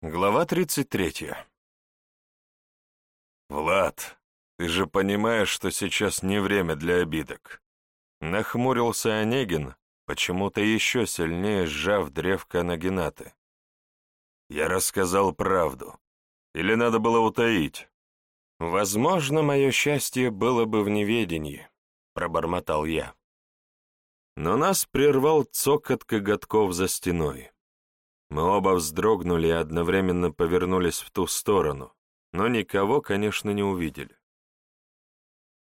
Глава 33. «Влад, ты же понимаешь, что сейчас не время для обидок». Нахмурился Онегин, почему-то еще сильнее сжав древко Нагинаты. «Я рассказал правду. Или надо было утаить?» «Возможно, мое счастье было бы в неведении», — пробормотал я. Но нас прервал цокот коготков за стеной. Мы оба вздрогнули и одновременно повернулись в ту сторону, но никого, конечно, не увидели.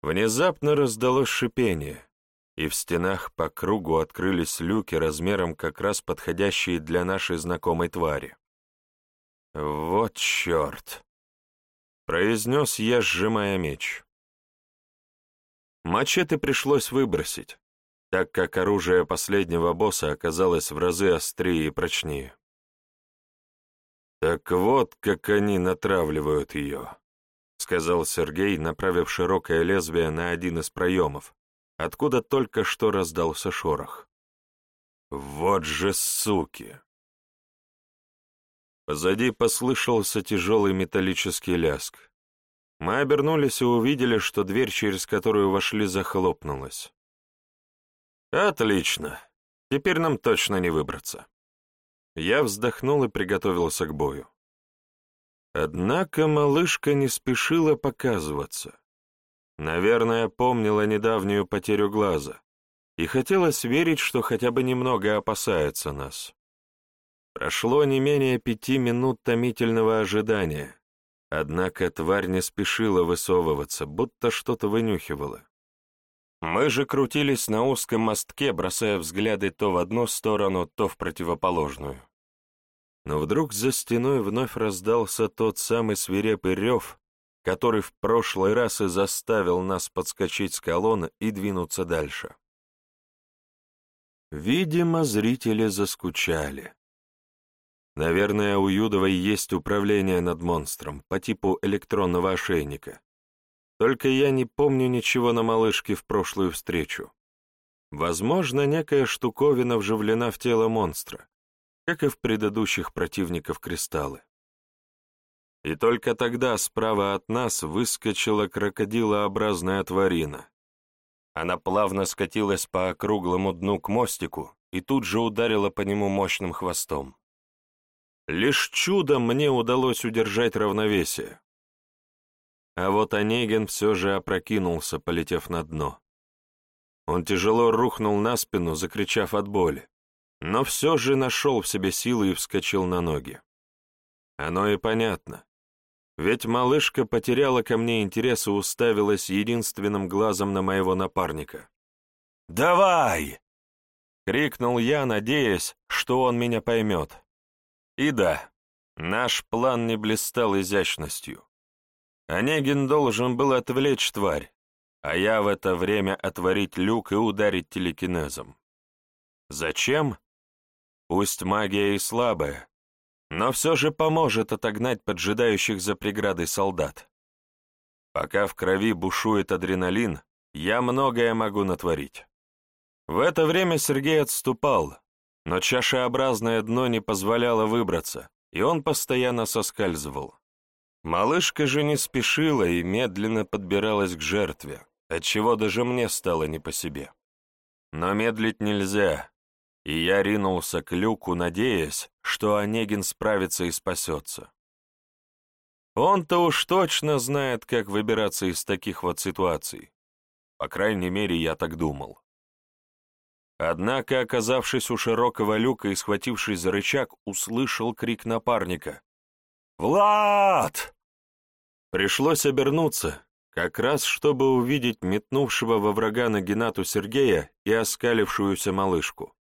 Внезапно раздалось шипение, и в стенах по кругу открылись люки размером как раз подходящие для нашей знакомой твари. «Вот черт!» — произнес я, сжимая меч. Мачете пришлось выбросить, так как оружие последнего босса оказалось в разы острее и прочнее. «Так вот, как они натравливают ее», — сказал Сергей, направив широкое лезвие на один из проемов, откуда только что раздался шорох. «Вот же суки!» Позади послышался тяжелый металлический ляск. Мы обернулись и увидели, что дверь, через которую вошли, захлопнулась. «Отлично. Теперь нам точно не выбраться». Я вздохнул и приготовился к бою. Однако малышка не спешила показываться. Наверное, помнила недавнюю потерю глаза и хотелось верить, что хотя бы немного опасается нас. Прошло не менее пяти минут томительного ожидания, однако тварь не спешила высовываться, будто что-то вынюхивала. Мы же крутились на узком мостке, бросая взгляды то в одну сторону, то в противоположную. Но вдруг за стеной вновь раздался тот самый свирепый рев, который в прошлый раз и заставил нас подскочить с колонны и двинуться дальше. Видимо, зрители заскучали. Наверное, у Юдовой есть управление над монстром по типу электронного ошейника. Только я не помню ничего на малышке в прошлую встречу. Возможно, некая штуковина вживлена в тело монстра, как и в предыдущих противников кристаллы. И только тогда справа от нас выскочила крокодилообразная тварина. Она плавно скатилась по округлому дну к мостику и тут же ударила по нему мощным хвостом. Лишь чудом мне удалось удержать равновесие. А вот Онегин все же опрокинулся, полетев на дно. Он тяжело рухнул на спину, закричав от боли, но все же нашел в себе силы и вскочил на ноги. Оно и понятно. Ведь малышка потеряла ко мне интерес и уставилась единственным глазом на моего напарника. «Давай!» — крикнул я, надеясь, что он меня поймет. И да, наш план не блистал изящностью. Онегин должен был отвлечь тварь, а я в это время отворить люк и ударить телекинезом. Зачем? Пусть магия и слабая, но все же поможет отогнать поджидающих за преградой солдат. Пока в крови бушует адреналин, я многое могу натворить. В это время Сергей отступал, но чашеобразное дно не позволяло выбраться, и он постоянно соскальзывал. Малышка же не спешила и медленно подбиралась к жертве, отчего даже мне стало не по себе. Но медлить нельзя, и я ринулся к люку, надеясь, что Онегин справится и спасется. Он-то уж точно знает, как выбираться из таких вот ситуаций. По крайней мере, я так думал. Однако, оказавшись у широкого люка и схватившись за рычаг, услышал крик напарника. «Влад!» Пришлось обернуться, как раз чтобы увидеть метнувшего во врага Нагинату Сергея и оскалившуюся малышку.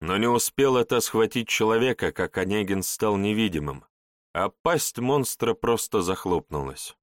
Но не успел это схватить человека, как Онегин стал невидимым, а пасть монстра просто захлопнулась.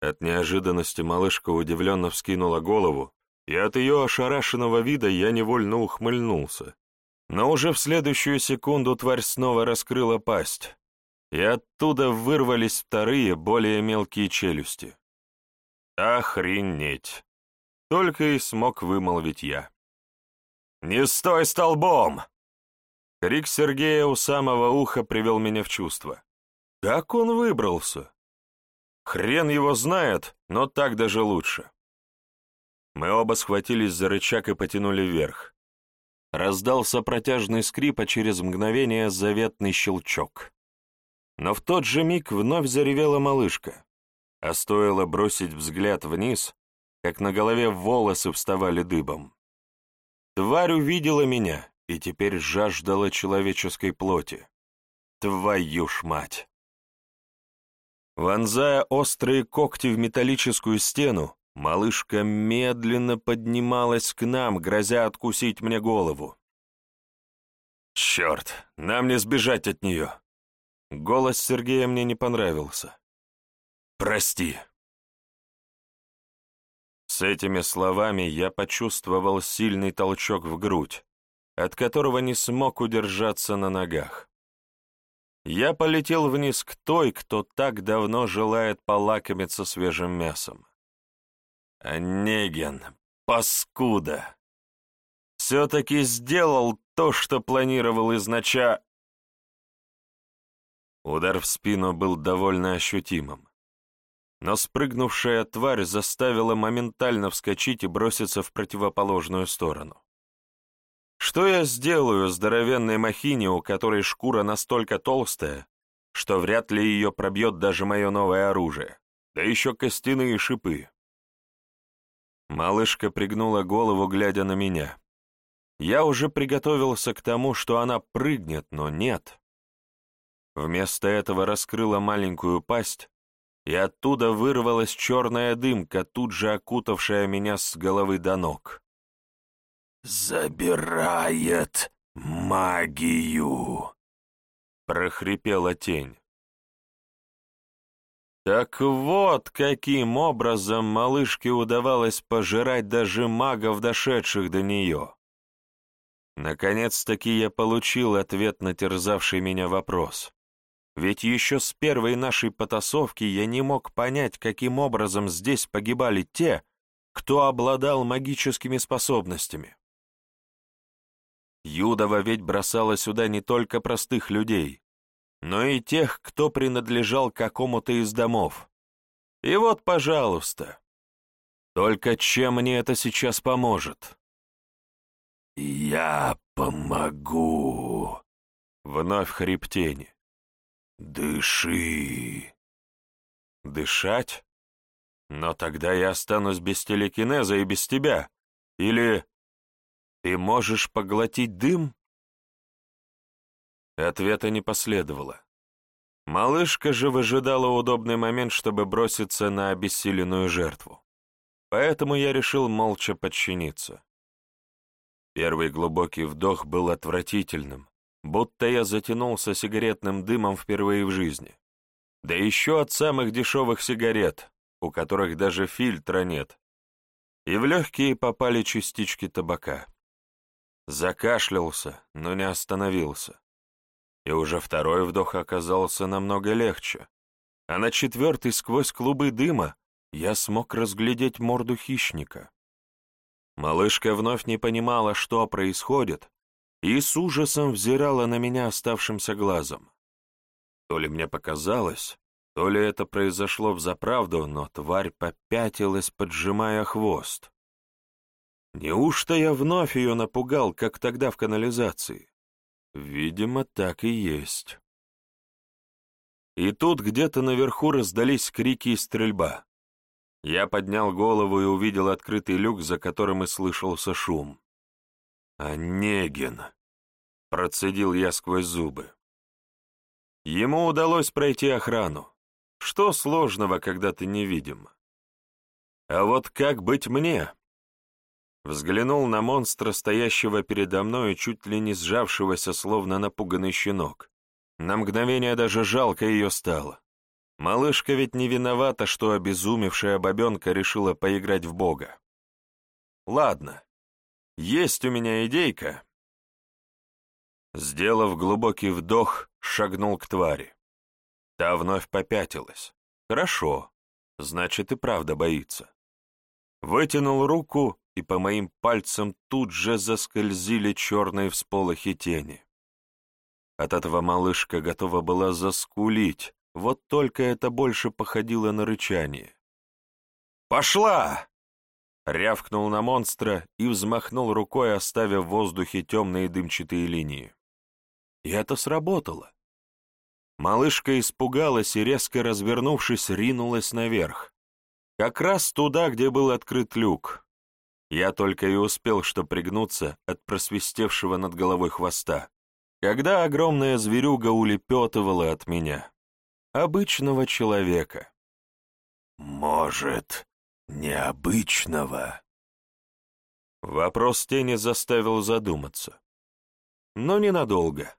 От неожиданности малышка удивленно вскинула голову, и от ее ошарашенного вида я невольно ухмыльнулся. Но уже в следующую секунду тварь снова раскрыла пасть, и оттуда вырвались вторые, более мелкие челюсти. «Охренеть!» — только и смог вымолвить я. «Не стой столбом!» Крик Сергея у самого уха привел меня в чувство. Как он выбрался? Хрен его знает, но так даже лучше. Мы оба схватились за рычаг и потянули вверх. Раздался протяжный скрип, а через мгновение заветный щелчок. Но в тот же миг вновь заревела малышка, а стоило бросить взгляд вниз, как на голове волосы вставали дыбом. Тварь увидела меня и теперь жаждала человеческой плоти. Твою ж мать! Вонзая острые когти в металлическую стену, малышка медленно поднималась к нам, грозя откусить мне голову. «Черт, нам не сбежать от нее!» Голос Сергея мне не понравился. «Прости!» С этими словами я почувствовал сильный толчок в грудь, от которого не смог удержаться на ногах. Я полетел вниз к той, кто так давно желает полакомиться свежим мясом. Онегин, паскуда! Все-таки сделал то, что планировал изнача... Удар в спину был довольно ощутимым. Но спрыгнувшая тварь заставила моментально вскочить и броситься в противоположную сторону. Что я сделаю здоровенной махине, у которой шкура настолько толстая, что вряд ли ее пробьет даже мое новое оружие, да еще костяные шипы? Малышка пригнула голову, глядя на меня. Я уже приготовился к тому, что она прыгнет, но нет. Вместо этого раскрыла маленькую пасть, и оттуда вырвалась черная дымка, тут же окутавшая меня с головы до ног. «Забирает магию!» — прохрипела тень. Так вот, каким образом малышке удавалось пожирать даже магов, дошедших до нее. Наконец-таки я получил ответ на терзавший меня вопрос. Ведь еще с первой нашей потасовки я не мог понять, каким образом здесь погибали те, кто обладал магическими способностями. Юдова ведь бросала сюда не только простых людей, но и тех, кто принадлежал какому-то из домов. И вот, пожалуйста. Только чем мне это сейчас поможет? «Я помогу», — вновь хрип тени. «Дыши». «Дышать? Но тогда я останусь без телекинеза и без тебя. Или ты можешь поглотить дым?» Ответа не последовало. Малышка же выжидала удобный момент, чтобы броситься на обессиленную жертву. Поэтому я решил молча подчиниться. Первый глубокий вдох был отвратительным, будто я затянулся сигаретным дымом впервые в жизни. Да еще от самых дешевых сигарет, у которых даже фильтра нет. И в легкие попали частички табака. Закашлялся, но не остановился и уже второй вдох оказался намного легче, а на четвертый сквозь клубы дыма я смог разглядеть морду хищника. Малышка вновь не понимала, что происходит, и с ужасом взирала на меня оставшимся глазом. То ли мне показалось, то ли это произошло взаправду, но тварь попятилась, поджимая хвост. Неужто я вновь ее напугал, как тогда в канализации? Видимо, так и есть. И тут где-то наверху раздались крики и стрельба. Я поднял голову и увидел открытый люк, за которым и слышался шум. «Онегин!» — процедил я сквозь зубы. Ему удалось пройти охрану. Что сложного, когда ты невидим? А вот как быть мне? Взглянул на монстра, стоящего передо мной чуть ли не сжавшегося, словно напуганный щенок. На мгновение даже жалко ее стало. Малышка ведь не виновата, что обезумевшая бабенка решила поиграть в бога. Ладно, есть у меня идейка. Сделав глубокий вдох, шагнул к твари. Та вновь попятилась. Хорошо, значит и правда боится. Вытянул руку и по моим пальцам тут же заскользили черные всполохи тени. От этого малышка готова была заскулить, вот только это больше походило на рычание. «Пошла!» Рявкнул на монстра и взмахнул рукой, оставив в воздухе темные дымчатые линии. И это сработало. Малышка испугалась и, резко развернувшись, ринулась наверх. Как раз туда, где был открыт люк. Я только и успел что пригнуться от просвистевшего над головой хвоста, когда огромная зверюга улепетывала от меня. Обычного человека. «Может, необычного?» Вопрос тени заставил задуматься. Но ненадолго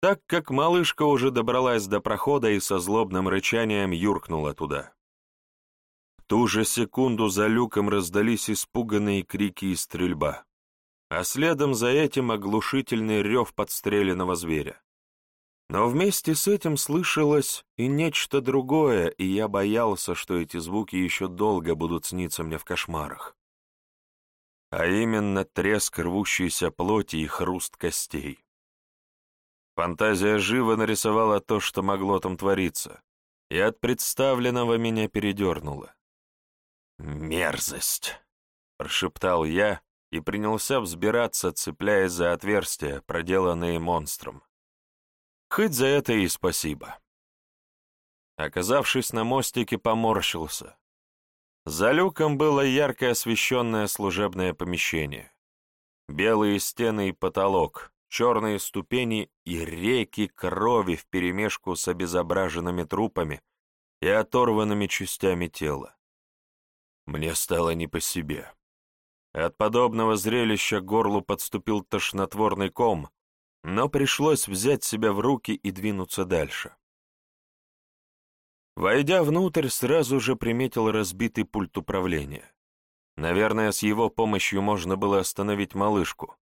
так как малышка уже добралась до прохода и со злобным рычанием юркнула туда. В ту же секунду за люком раздались испуганные крики и стрельба, а следом за этим оглушительный рев подстреленного зверя. Но вместе с этим слышалось и нечто другое, и я боялся, что эти звуки еще долго будут сниться мне в кошмарах. А именно треск рвущейся плоти и хруст костей. Фантазия живо нарисовала то, что могло там твориться, и от представленного меня передернуло. «Мерзость!» — прошептал я и принялся взбираться, цепляясь за отверстия, проделанные монстром. Хоть за это и спасибо. Оказавшись на мостике, поморщился. За люком было ярко освещенное служебное помещение. Белые стены и потолок, черные ступени и реки крови вперемешку с обезображенными трупами и оторванными частями тела. Мне стало не по себе. От подобного зрелища горлу подступил тошнотворный ком, но пришлось взять себя в руки и двинуться дальше. Войдя внутрь, сразу же приметил разбитый пульт управления. Наверное, с его помощью можно было остановить малышку,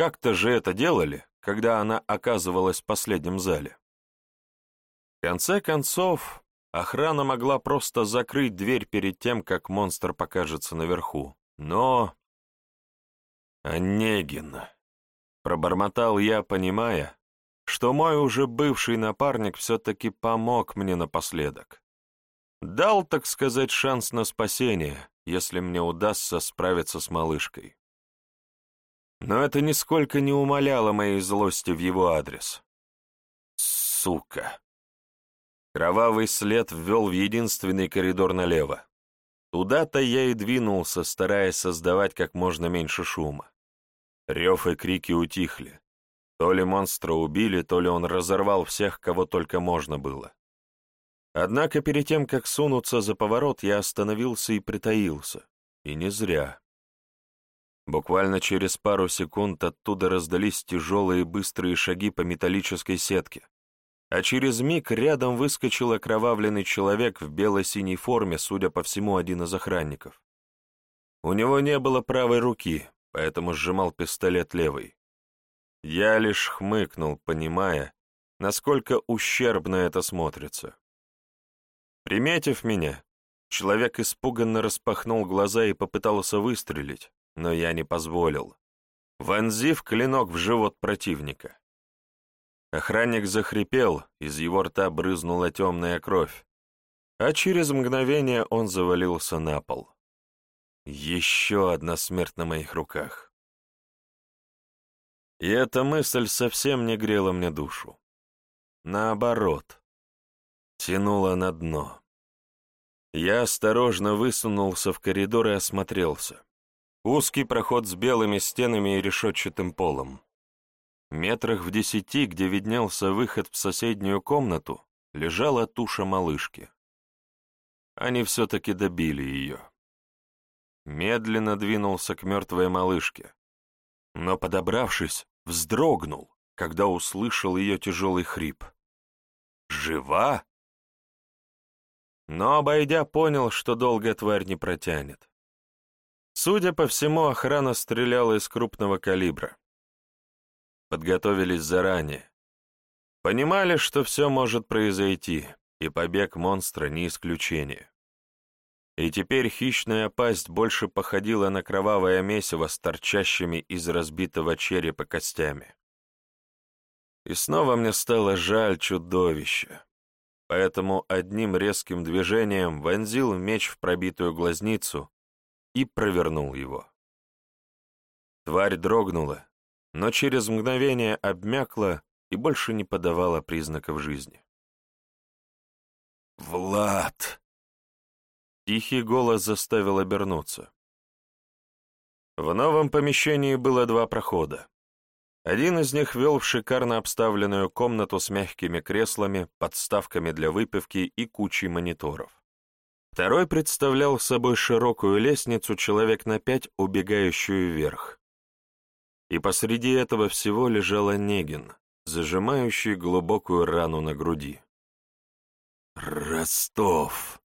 как-то же это делали, когда она оказывалась в последнем зале. В конце концов, охрана могла просто закрыть дверь перед тем, как монстр покажется наверху. Но... «Онегин», — пробормотал я, понимая, что мой уже бывший напарник все-таки помог мне напоследок. Дал, так сказать, шанс на спасение, если мне удастся справиться с малышкой. Но это нисколько не умаляло моей злости в его адрес. Сука. Кровавый след ввел в единственный коридор налево. Туда-то я и двинулся, стараясь создавать как можно меньше шума. Рев и крики утихли. То ли монстра убили, то ли он разорвал всех, кого только можно было. Однако перед тем, как сунуться за поворот, я остановился и притаился. И не зря. Буквально через пару секунд оттуда раздались тяжелые быстрые шаги по металлической сетке, а через миг рядом выскочил окровавленный человек в бело-синей форме, судя по всему, один из охранников. У него не было правой руки, поэтому сжимал пистолет левой. Я лишь хмыкнул, понимая, насколько ущербно это смотрится. Приметив меня, человек испуганно распахнул глаза и попытался выстрелить, но я не позволил, вонзив клинок в живот противника. Охранник захрипел, из его рта брызнула темная кровь, а через мгновение он завалился на пол. Еще одна смерть на моих руках. И эта мысль совсем не грела мне душу. Наоборот, тянула на дно. Я осторожно высунулся в коридор и осмотрелся. Узкий проход с белыми стенами и решетчатым полом. Метрах в десяти, где виднелся выход в соседнюю комнату, лежала туша малышки. Они все-таки добили ее. Медленно двинулся к мертвой малышке, но, подобравшись, вздрогнул, когда услышал ее тяжелый хрип. «Жива?» Но, обойдя, понял, что долго тварь не протянет. Судя по всему, охрана стреляла из крупного калибра. Подготовились заранее. Понимали, что все может произойти, и побег монстра не исключение. И теперь хищная пасть больше походила на кровавое месиво с торчащими из разбитого черепа костями. И снова мне стало жаль чудовища. Поэтому одним резким движением вонзил меч в пробитую глазницу и провернул его. Тварь дрогнула, но через мгновение обмякла и больше не подавала признаков жизни. «Влад!» Тихий голос заставил обернуться. В новом помещении было два прохода. Один из них вел в шикарно обставленную комнату с мягкими креслами, подставками для выпивки и кучей мониторов. Второй представлял собой широкую лестницу человек на пять, убегающую вверх и посреди этого всего лежал Онегин, зажимающий глубокую рану на груди. «Ростов!»